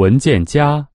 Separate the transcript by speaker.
Speaker 1: 文件夹。